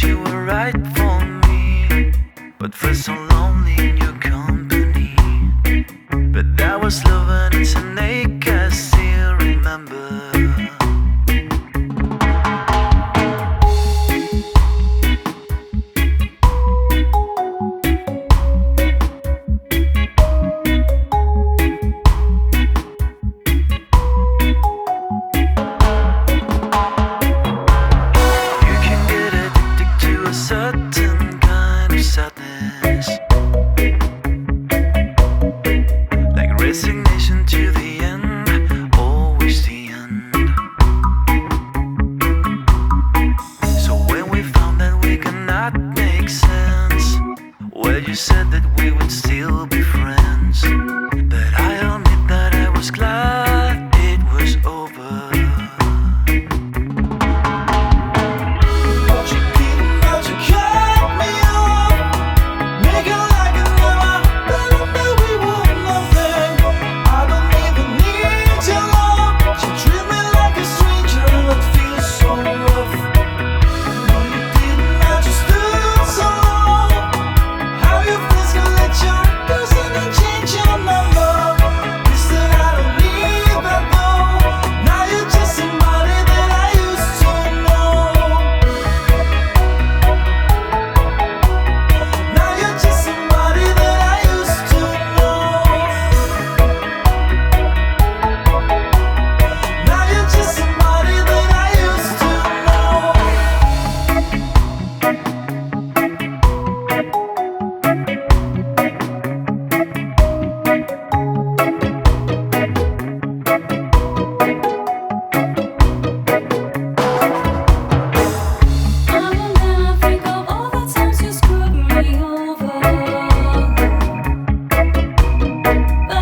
you were right for me, but feel so lonely in your company. But that was love and it's a ache. sadness. Like resignation to the end, the end. So when we found that we make sense, well, you said that we would still be friends. But I admit that I was glad. Bye.